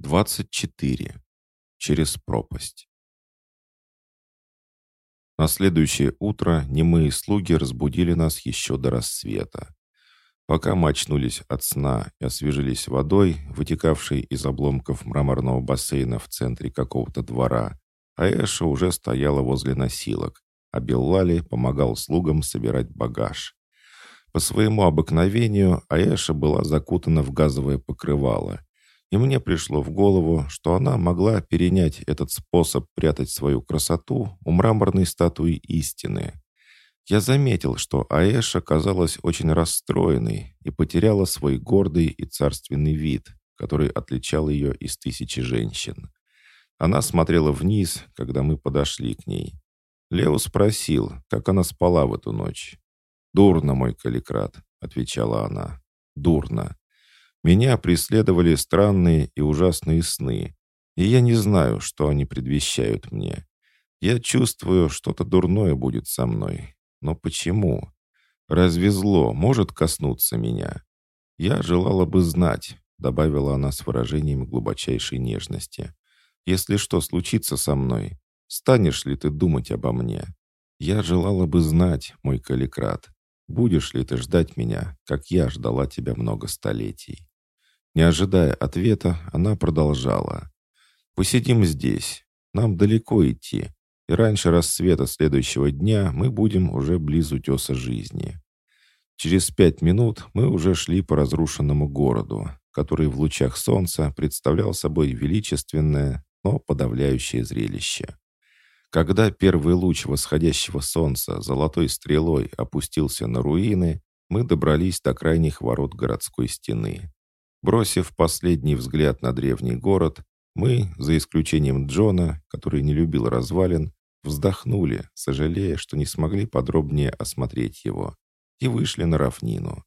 24. Через пропасть. На следующее утро немые слуги разбудили нас еще до рассвета. Пока мы очнулись от сна и освежились водой, вытекавшей из обломков мраморного бассейна в центре какого-то двора, Аэша уже стояла возле носилок, а Беллали помогал слугам собирать багаж. По своему обыкновению Аэша была закутана в газовое покрывало, и мне пришло в голову, что она могла перенять этот способ прятать свою красоту у мраморной статуи истины. Я заметил, что Аэша казалась очень расстроенной и потеряла свой гордый и царственный вид, который отличал ее из тысячи женщин. Она смотрела вниз, когда мы подошли к ней. Лео спросил, как она спала в эту ночь. «Дурно, мой каликрат», — отвечала она. «Дурно. Меня преследовали странные и ужасные сны, и я не знаю, что они предвещают мне. Я чувствую, что-то дурное будет со мной. Но почему? Разве зло может коснуться меня? Я желала бы знать, добавила она с выражением глубочайшей нежности. Если что случится со мной, станешь ли ты думать обо мне? Я желала бы знать, мой каликрат, будешь ли ты ждать меня, как я ждала тебя много столетий. Не ожидая ответа, она продолжала. «Посидим здесь. Нам далеко идти, и раньше рассвета следующего дня мы будем уже близ утеса жизни». Через пять минут мы уже шли по разрушенному городу, который в лучах солнца представлял собой величественное, но подавляющее зрелище. Когда первый луч восходящего солнца золотой стрелой опустился на руины, мы добрались до крайних ворот городской стены. Бросив последний взгляд на древний город, мы, за исключением Джона, который не любил развалин, вздохнули, сожалея, что не смогли подробнее осмотреть его, и вышли на равнину.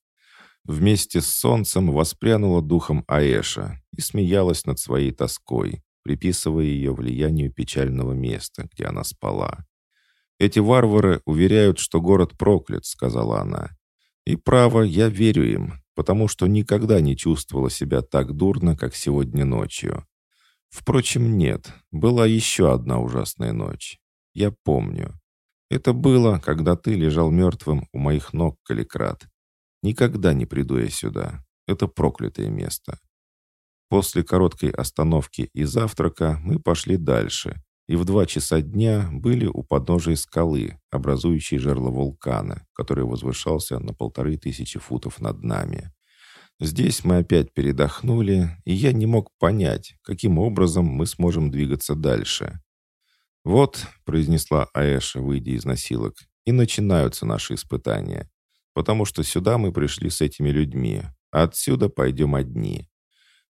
Вместе с солнцем воспрянула духом Аэша и смеялась над своей тоской, приписывая ее влиянию печального места, где она спала. «Эти варвары уверяют, что город проклят», — сказала она. «И право, я верю им, потому что никогда не чувствовала себя так дурно, как сегодня ночью. Впрочем, нет, была еще одна ужасная ночь. Я помню. Это было, когда ты лежал мертвым у моих ног, Каликрат. Никогда не приду я сюда. Это проклятое место. После короткой остановки и завтрака мы пошли дальше, и в два часа дня были у подножия скалы, образующей жерло вулкана, который возвышался на полторы тысячи футов над нами. Здесь мы опять передохнули, и я не мог понять, каким образом мы сможем двигаться дальше. «Вот», — произнесла Аэша, выйдя из носилок, — «и начинаются наши испытания, потому что сюда мы пришли с этими людьми, а отсюда пойдем одни.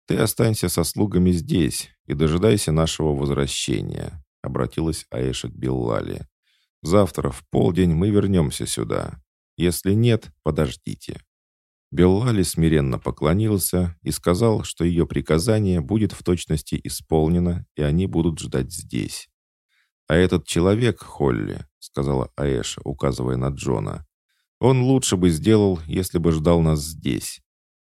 Ты останься со слугами здесь и дожидайся нашего возвращения обратилась Аэша к Беллали. «Завтра в полдень мы вернемся сюда. Если нет, подождите». Беллали смиренно поклонился и сказал, что ее приказание будет в точности исполнено, и они будут ждать здесь. «А этот человек, Холли», — сказала Аэша, указывая на Джона, «он лучше бы сделал, если бы ждал нас здесь.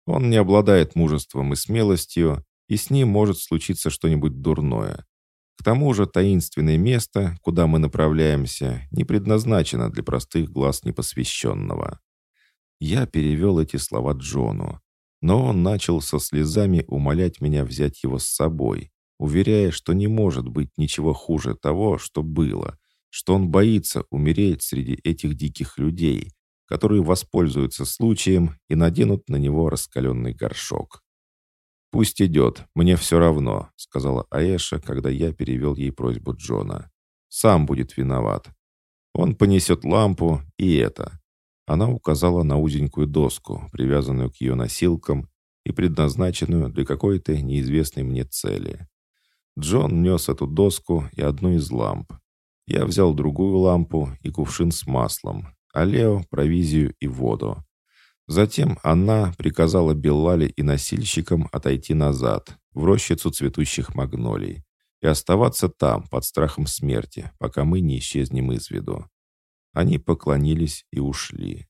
Он не обладает мужеством и смелостью, и с ним может случиться что-нибудь дурное. К тому же таинственное место, куда мы направляемся, не предназначено для простых глаз непосвященного. Я перевел эти слова Джону, но он начал со слезами умолять меня взять его с собой, уверяя, что не может быть ничего хуже того, что было, что он боится умереть среди этих диких людей, которые воспользуются случаем и наденут на него раскаленный горшок. «Пусть идет, мне все равно», — сказала Аэша, когда я перевел ей просьбу Джона. «Сам будет виноват. Он понесет лампу и это». Она указала на узенькую доску, привязанную к ее носилкам и предназначенную для какой-то неизвестной мне цели. Джон нес эту доску и одну из ламп. Я взял другую лампу и кувшин с маслом, а Лео — провизию и воду. Затем она приказала Беллале и носильщикам отойти назад, в рощицу цветущих магнолий, и оставаться там, под страхом смерти, пока мы не исчезнем из виду. Они поклонились и ушли.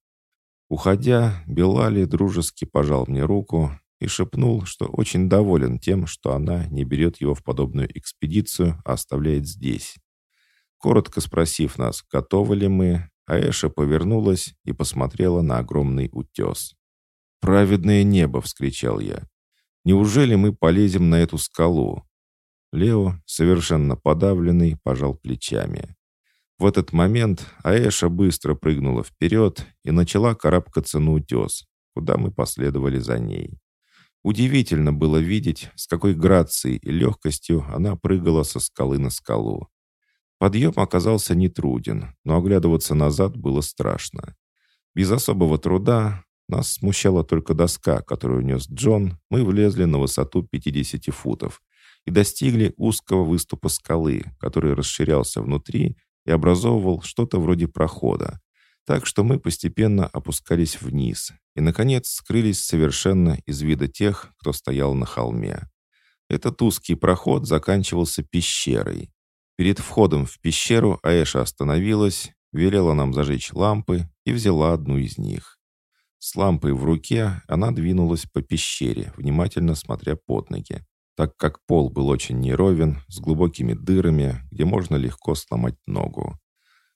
Уходя, Белали дружески пожал мне руку, и шепнул, что очень доволен тем, что она не берет его в подобную экспедицию, а оставляет здесь. Коротко спросив нас, готовы ли мы, Аэша повернулась и посмотрела на огромный утес. «Праведное небо!» — вскричал я. «Неужели мы полезем на эту скалу?» Лео, совершенно подавленный, пожал плечами. В этот момент Аэша быстро прыгнула вперед и начала карабкаться на утес, куда мы последовали за ней. Удивительно было видеть, с какой грацией и легкостью она прыгала со скалы на скалу. Подъем оказался нетруден, но оглядываться назад было страшно. Без особого труда, нас смущала только доска, которую нес Джон, мы влезли на высоту 50 футов и достигли узкого выступа скалы, который расширялся внутри и образовывал что-то вроде прохода. Так что мы постепенно опускались вниз и, наконец, скрылись совершенно из вида тех, кто стоял на холме. Этот узкий проход заканчивался пещерой. Перед входом в пещеру Аэша остановилась, велела нам зажечь лампы и взяла одну из них. С лампой в руке она двинулась по пещере, внимательно смотря под ноги так как пол был очень неровен, с глубокими дырами, где можно легко сломать ногу.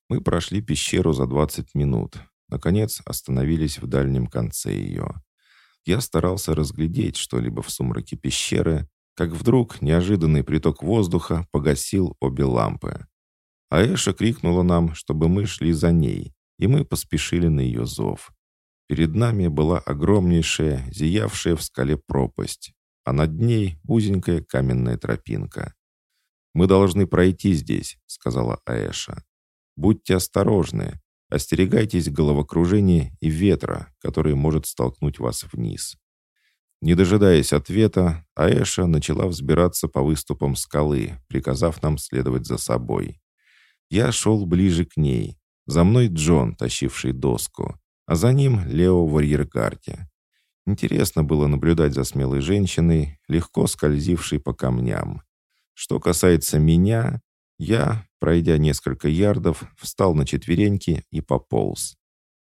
Мы прошли пещеру за 20 минут. Наконец остановились в дальнем конце ее. Я старался разглядеть что-либо в сумраке пещеры, как вдруг неожиданный приток воздуха погасил обе лампы. Аэша крикнула нам, чтобы мы шли за ней, и мы поспешили на ее зов. Перед нами была огромнейшая, зиявшая в скале пропасть а над ней узенькая каменная тропинка. «Мы должны пройти здесь», — сказала Аэша. «Будьте осторожны, остерегайтесь головокружения и ветра, который может столкнуть вас вниз». Не дожидаясь ответа, Аэша начала взбираться по выступам скалы, приказав нам следовать за собой. Я шел ближе к ней. За мной Джон, тащивший доску, а за ним Лео в арьергарде. Интересно было наблюдать за смелой женщиной, легко скользившей по камням. Что касается меня, я, пройдя несколько ярдов, встал на четвереньки и пополз.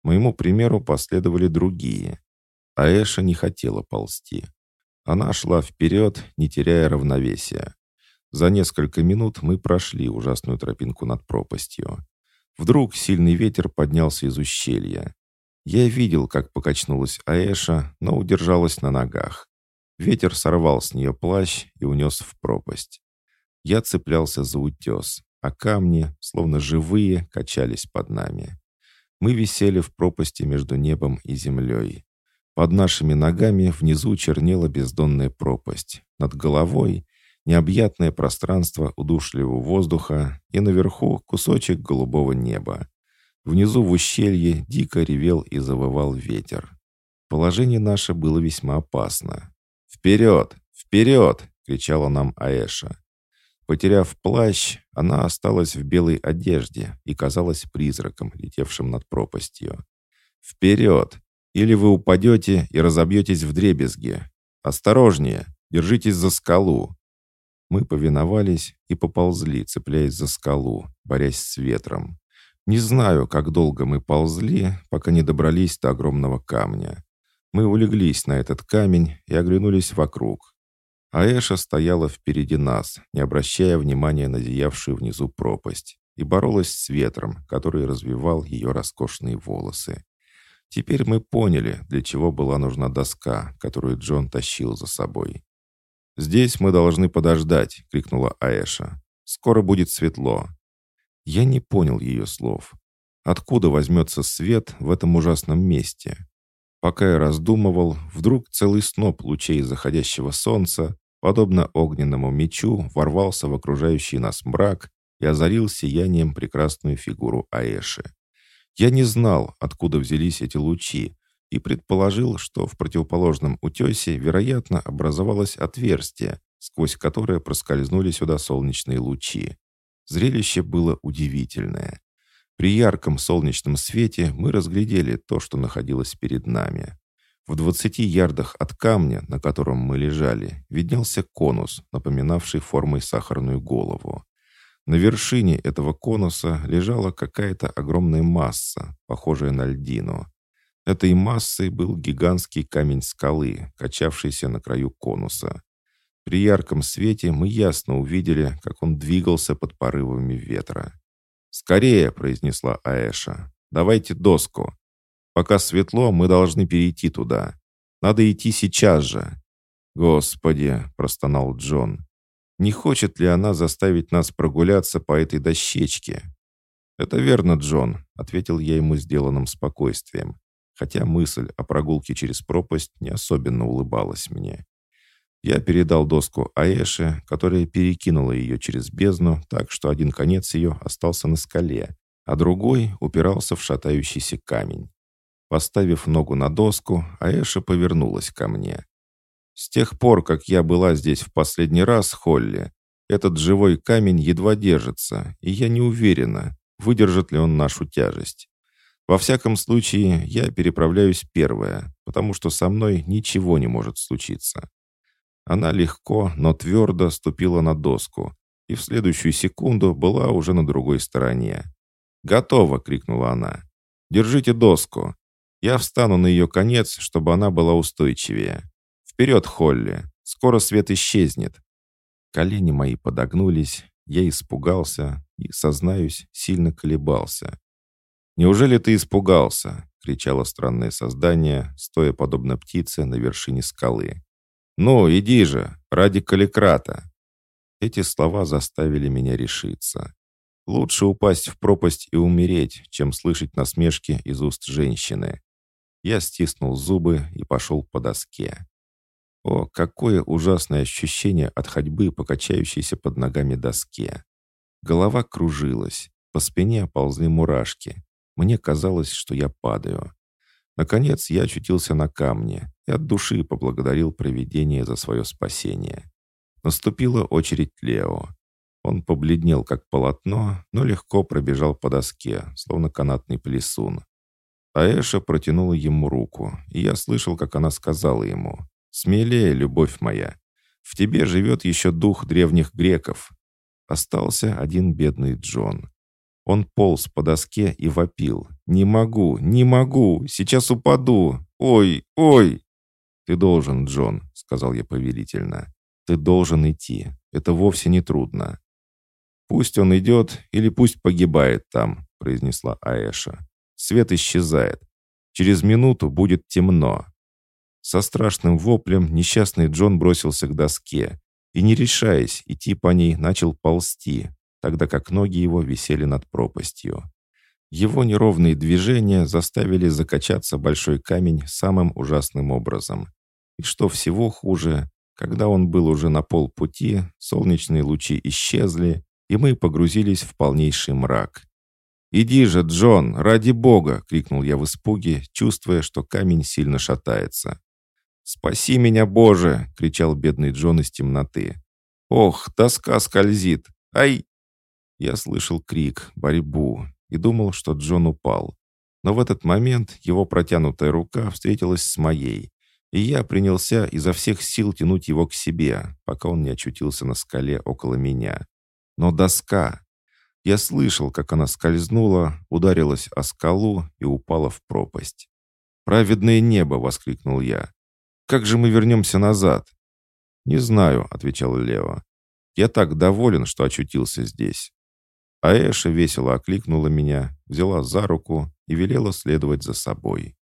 Моему примеру последовали другие. А Эша не хотела ползти. Она шла вперед, не теряя равновесия. За несколько минут мы прошли ужасную тропинку над пропастью. Вдруг сильный ветер поднялся из ущелья. Я видел, как покачнулась Аэша, но удержалась на ногах. Ветер сорвал с нее плащ и унес в пропасть. Я цеплялся за утес, а камни, словно живые, качались под нами. Мы висели в пропасти между небом и землей. Под нашими ногами внизу чернела бездонная пропасть. Над головой — необъятное пространство удушливого воздуха и наверху кусочек голубого неба. Внизу в ущелье дико ревел и завывал ветер. Положение наше было весьма опасно. «Вперед! Вперед!» — кричала нам Аэша. Потеряв плащ, она осталась в белой одежде и казалась призраком, летевшим над пропастью. «Вперед! Или вы упадете и разобьетесь в дребезги! Осторожнее! Держитесь за скалу!» Мы повиновались и поползли, цепляясь за скалу, борясь с ветром. Не знаю, как долго мы ползли, пока не добрались до огромного камня. Мы улеглись на этот камень и оглянулись вокруг. Аэша стояла впереди нас, не обращая внимания на зиявшую внизу пропасть, и боролась с ветром, который развивал ее роскошные волосы. Теперь мы поняли, для чего была нужна доска, которую Джон тащил за собой. «Здесь мы должны подождать», — крикнула Аэша. «Скоро будет светло. Я не понял ее слов. Откуда возьмется свет в этом ужасном месте? Пока я раздумывал, вдруг целый сноп лучей заходящего солнца, подобно огненному мечу, ворвался в окружающий нас мрак и озарил сиянием прекрасную фигуру Аэши. Я не знал, откуда взялись эти лучи, и предположил, что в противоположном утесе, вероятно, образовалось отверстие, сквозь которое проскользнули сюда солнечные лучи. Зрелище было удивительное. При ярком солнечном свете мы разглядели то, что находилось перед нами. В двадцати ярдах от камня, на котором мы лежали, виднелся конус, напоминавший формой сахарную голову. На вершине этого конуса лежала какая-то огромная масса, похожая на льдину. Этой массой был гигантский камень скалы, качавшийся на краю конуса. При ярком свете мы ясно увидели, как он двигался под порывами ветра. «Скорее!» — произнесла Аэша. «Давайте доску. Пока светло, мы должны перейти туда. Надо идти сейчас же». «Господи!» — простонал Джон. «Не хочет ли она заставить нас прогуляться по этой дощечке?» «Это верно, Джон», — ответил я ему сделанным спокойствием, хотя мысль о прогулке через пропасть не особенно улыбалась мне. Я передал доску Аэше, которая перекинула ее через бездну, так что один конец ее остался на скале, а другой упирался в шатающийся камень. Поставив ногу на доску, Аэша повернулась ко мне. «С тех пор, как я была здесь в последний раз, Холли, этот живой камень едва держится, и я не уверена, выдержит ли он нашу тяжесть. Во всяком случае, я переправляюсь первая, потому что со мной ничего не может случиться». Она легко, но твердо ступила на доску, и в следующую секунду была уже на другой стороне. «Готово!» — крикнула она. «Держите доску. Я встану на ее конец, чтобы она была устойчивее. Вперед, Холли! Скоро свет исчезнет!» Колени мои подогнулись, я испугался и, сознаюсь, сильно колебался. «Неужели ты испугался?» — кричало странное создание, стоя подобно птице на вершине скалы. «Ну, иди же, ради каликрата!» Эти слова заставили меня решиться. Лучше упасть в пропасть и умереть, чем слышать насмешки из уст женщины. Я стиснул зубы и пошел по доске. О, какое ужасное ощущение от ходьбы, покачающейся под ногами доске. Голова кружилась, по спине ползли мурашки. Мне казалось, что я падаю. Наконец я очутился на камне и от души поблагодарил провидение за свое спасение. Наступила очередь Лео. Он побледнел, как полотно, но легко пробежал по доске, словно канатный плесун. Аэша протянула ему руку, и я слышал, как она сказала ему, «Смелее, любовь моя, в тебе живет еще дух древних греков». Остался один бедный Джон. Он полз по доске и вопил. «Не могу, не могу, сейчас упаду! Ой, ой!» «Ты должен, Джон», — сказал я повелительно. «Ты должен идти. Это вовсе не трудно». «Пусть он идет или пусть погибает там», — произнесла Аэша. Свет исчезает. Через минуту будет темно. Со страшным воплем несчастный Джон бросился к доске и, не решаясь идти по ней, начал ползти, тогда как ноги его висели над пропастью. Его неровные движения заставили закачаться большой камень самым ужасным образом. И что всего хуже, когда он был уже на полпути, солнечные лучи исчезли, и мы погрузились в полнейший мрак. «Иди же, Джон, ради бога!» — крикнул я в испуге, чувствуя, что камень сильно шатается. «Спаси меня, Боже!» — кричал бедный Джон из темноты. «Ох, доска скользит! Ай!» Я слышал крик, борьбу и думал, что Джон упал. Но в этот момент его протянутая рука встретилась с моей, и я принялся изо всех сил тянуть его к себе, пока он не очутился на скале около меня. Но доска... Я слышал, как она скользнула, ударилась о скалу и упала в пропасть. «Праведное небо!» — воскликнул я. «Как же мы вернемся назад?» «Не знаю», — отвечал Лео. «Я так доволен, что очутился здесь». А Эша весело окликнула меня, взяла за руку и велела следовать за собой.